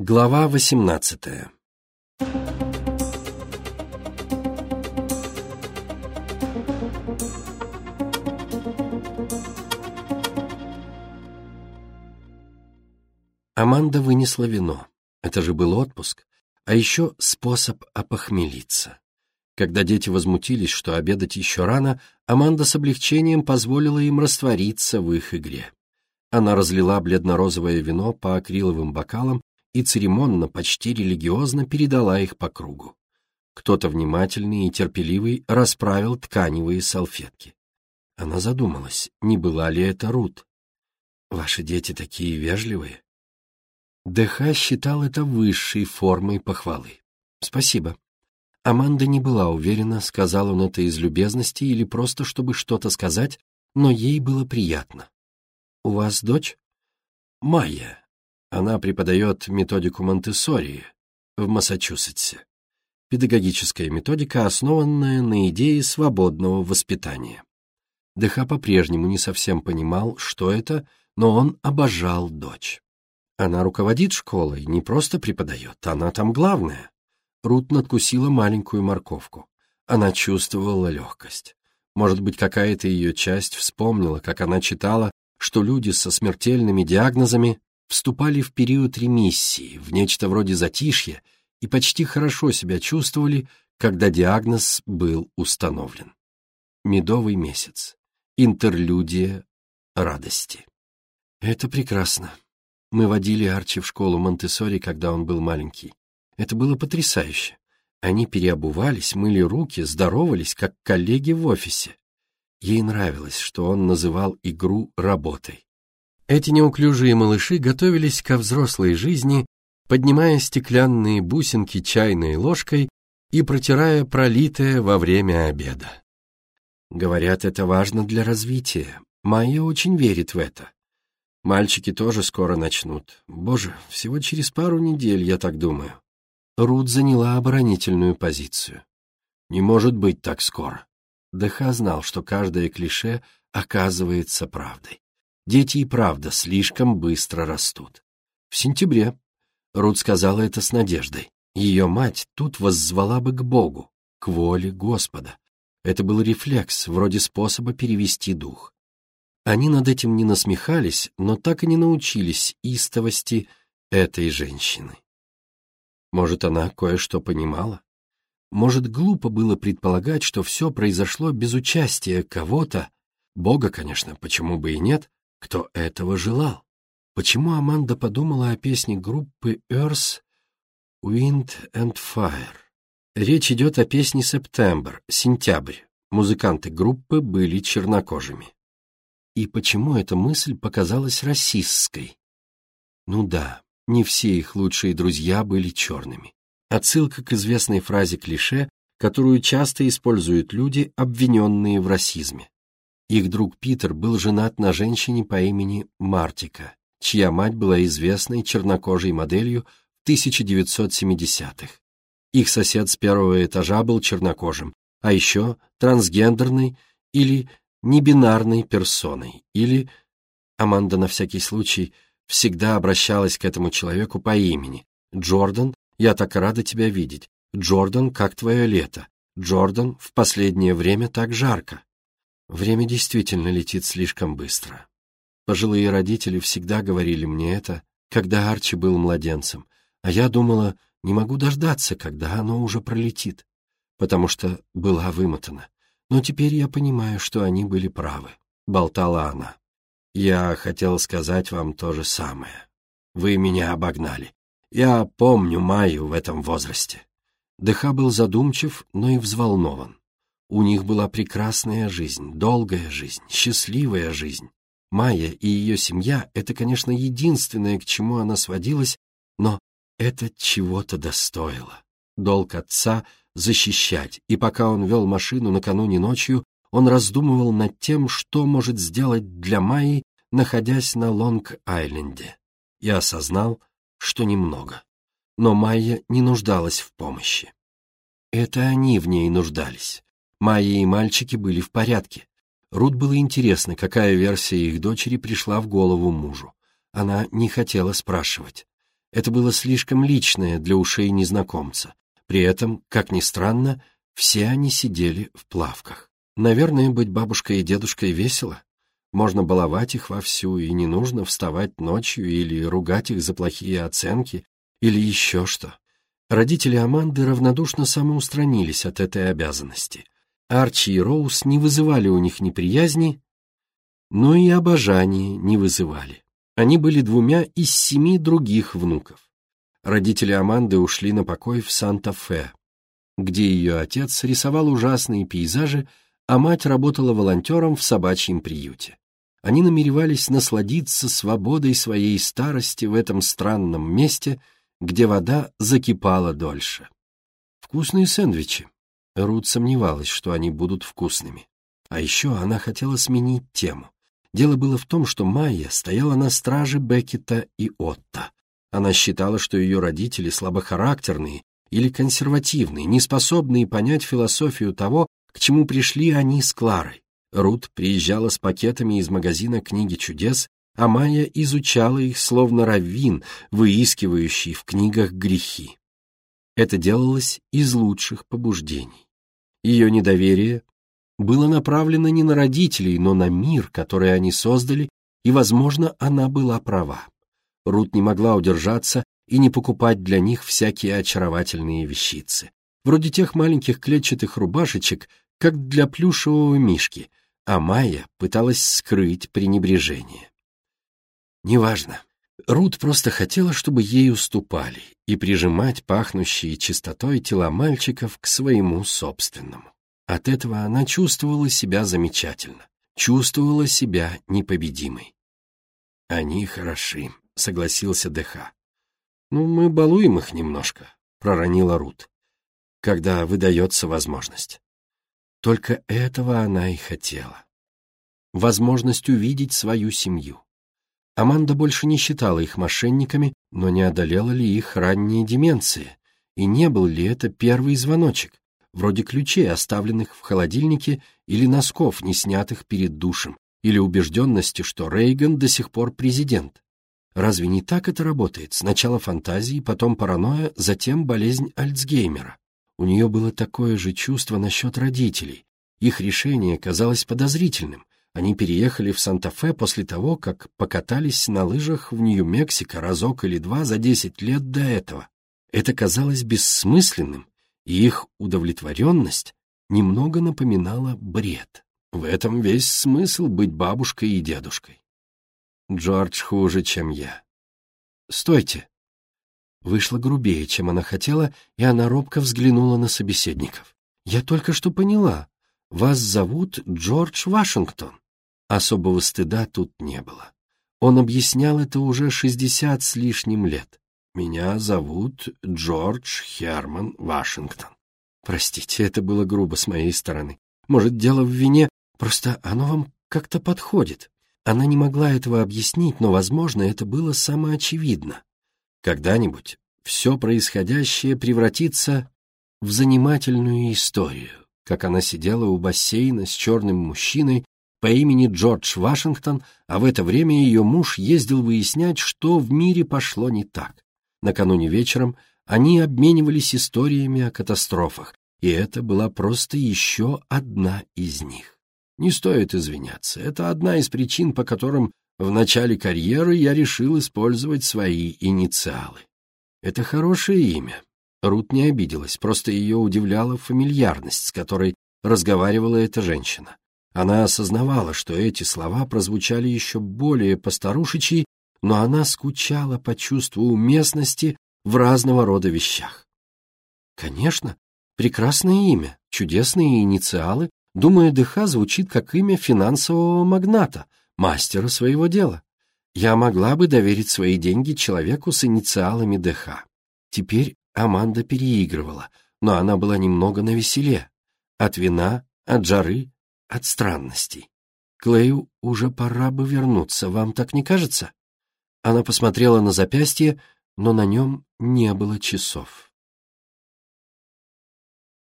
Глава восемнадцатая Аманда вынесла вино. Это же был отпуск, а еще способ опохмелиться. Когда дети возмутились, что обедать еще рано, Аманда с облегчением позволила им раствориться в их игре. Она разлила бледно-розовое вино по акриловым бокалам и церемонно, почти религиозно передала их по кругу. Кто-то внимательный и терпеливый расправил тканевые салфетки. Она задумалась, не была ли это Рут. «Ваши дети такие вежливые». ДХ считал это высшей формой похвалы. «Спасибо». Аманда не была уверена, сказал он это из любезности или просто чтобы что-то сказать, но ей было приятно. «У вас дочь?» «Майя. Она преподает методику Монтессори в Массачусетсе. Педагогическая методика, основанная на идее свободного воспитания». ДХ по-прежнему не совсем понимал, что это, но он обожал дочь. Она руководит школой, не просто преподает, она там главная. Рут надкусила маленькую морковку. Она чувствовала легкость. Может быть, какая-то ее часть вспомнила, как она читала, что люди со смертельными диагнозами вступали в период ремиссии, в нечто вроде затишья, и почти хорошо себя чувствовали, когда диагноз был установлен. Медовый месяц. Интерлюдия радости. Это прекрасно. Мы водили Арчи в школу Монтессори, когда он был маленький. Это было потрясающе. Они переобувались, мыли руки, здоровались, как коллеги в офисе. Ей нравилось, что он называл игру работой. Эти неуклюжие малыши готовились ко взрослой жизни, поднимая стеклянные бусинки чайной ложкой и протирая пролитое во время обеда. Говорят, это важно для развития. Майя очень верит в это. Мальчики тоже скоро начнут. Боже, всего через пару недель, я так думаю. Рут заняла оборонительную позицию. Не может быть так скоро. ДХ знал, что каждое клише оказывается правдой. Дети и правда слишком быстро растут. В сентябре. Рут сказала это с надеждой. Ее мать тут воззвала бы к Богу, к воле Господа. Это был рефлекс, вроде способа перевести дух. Они над этим не насмехались, но так и не научились истовости этой женщины. Может, она кое-что понимала? Может, глупо было предполагать, что все произошло без участия кого-то, Бога, конечно, почему бы и нет, кто этого желал? Почему Аманда подумала о песне группы Earth Wind and Fire? Речь идет о песне «Септембр», «Сентябрь». Музыканты группы были чернокожими. И почему эта мысль показалась расистской? Ну да, не все их лучшие друзья были черными. Отсылка к известной фразе клише, которую часто используют люди, обвиненные в расизме. Их друг Питер был женат на женщине по имени Мартика, чья мать была известной чернокожей моделью в 1970-х. Их сосед с первого этажа был чернокожим, а еще трансгендерный или небинарной персоной, или, Аманда на всякий случай всегда обращалась к этому человеку по имени. Джордан, я так рада тебя видеть. Джордан, как твое лето? Джордан, в последнее время так жарко. Время действительно летит слишком быстро. Пожилые родители всегда говорили мне это, когда Арчи был младенцем, а я думала, не могу дождаться, когда оно уже пролетит, потому что была вымотана. Но теперь я понимаю, что они были правы, — болтала она. Я хотел сказать вам то же самое. Вы меня обогнали. Я помню Майю в этом возрасте. Дыха был задумчив, но и взволнован. У них была прекрасная жизнь, долгая жизнь, счастливая жизнь. Майя и ее семья — это, конечно, единственное, к чему она сводилась, но это чего-то достоило. Долг отца защищать, и пока он вел машину накануне ночью, он раздумывал над тем, что может сделать для Майи, находясь на Лонг-Айленде, и осознал, что немного. Но Майя не нуждалась в помощи. Это они в ней нуждались. Майя и мальчики были в порядке. Рут было интересно, какая версия их дочери пришла в голову мужу. Она не хотела спрашивать. Это было слишком личное для ушей незнакомца. При этом, как ни странно, все они сидели в плавках. Наверное, быть бабушкой и дедушкой весело. Можно баловать их вовсю, и не нужно вставать ночью или ругать их за плохие оценки, или еще что. Родители Аманды равнодушно самоустранились от этой обязанности. Арчи и Роуз не вызывали у них неприязни, но и обожания не вызывали. Они были двумя из семи других внуков. Родители Аманды ушли на покой в Санта-Фе, где ее отец рисовал ужасные пейзажи, а мать работала волонтером в собачьем приюте. Они намеревались насладиться свободой своей старости в этом странном месте, где вода закипала дольше. Вкусные сэндвичи. Рут сомневалась, что они будут вкусными. А еще она хотела сменить тему. Дело было в том, что Майя стояла на страже Беккета и Отта. Она считала, что ее родители слабохарактерные или консервативные, неспособные понять философию того, к чему пришли они с Кларой. Рут приезжала с пакетами из магазина «Книги чудес», а Майя изучала их, словно раввин, выискивающий в книгах грехи. Это делалось из лучших побуждений. Ее недоверие было направлено не на родителей, но на мир, который они создали, и, возможно, она была права. Рут не могла удержаться и не покупать для них всякие очаровательные вещицы, вроде тех маленьких клетчатых рубашечек, как для плюшевого мишки, а Майя пыталась скрыть пренебрежение. Неважно. Рут просто хотела, чтобы ей уступали и прижимать пахнущие чистотой тела мальчиков к своему собственному. От этого она чувствовала себя замечательно, чувствовала себя непобедимой. «Они хороши», — согласился ДХ. «Ну, мы балуем их немножко», — проронила Рут, «когда выдается возможность». Только этого она и хотела. Возможность увидеть свою семью. Аманда больше не считала их мошенниками, но не одолела ли их ранняя деменция, и не был ли это первый звоночек, вроде ключей, оставленных в холодильнике, или носков, не снятых перед душем, или убежденности, что Рейган до сих пор президент. Разве не так это работает? Сначала фантазии, потом паранойя, затем болезнь Альцгеймера. У нее было такое же чувство насчет родителей. Их решение казалось подозрительным. Они переехали в Санта-Фе после того, как покатались на лыжах в Нью-Мексико разок или два за десять лет до этого. Это казалось бессмысленным, и их удовлетворенность немного напоминала бред. В этом весь смысл быть бабушкой и дедушкой. Джордж хуже, чем я. «Стойте!» Вышло грубее, чем она хотела, и она робко взглянула на собеседников. «Я только что поняла. Вас зовут Джордж Вашингтон». Особого стыда тут не было. Он объяснял это уже шестьдесят с лишним лет. Меня зовут Джордж Херман Вашингтон. Простите, это было грубо с моей стороны. Может, дело в вине, просто оно вам как-то подходит. Она не могла этого объяснить, но, возможно, это было самоочевидно. Когда-нибудь все происходящее превратится в занимательную историю, как она сидела у бассейна с черным мужчиной по имени Джордж Вашингтон, а в это время ее муж ездил выяснять, что в мире пошло не так. Накануне вечером они обменивались историями о катастрофах, и это была просто еще одна из них. Не стоит извиняться, это одна из причин, по которым в начале карьеры я решил использовать свои инициалы. Это хорошее имя. Рут не обиделась, просто ее удивляла фамильярность, с которой разговаривала эта женщина. Она осознавала, что эти слова прозвучали еще более постарушечьи, но она скучала по чувству уместности в разного рода вещах. Конечно, прекрасное имя, чудесные инициалы, думаю, ДХ звучит как имя финансового магната, мастера своего дела. Я могла бы доверить свои деньги человеку с инициалами ДХ. Теперь Аманда переигрывала, но она была немного навеселе. От вина, от жары, от странностей. Клею уже пора бы вернуться, вам так не кажется? Она посмотрела на запястье, но на нем не было часов.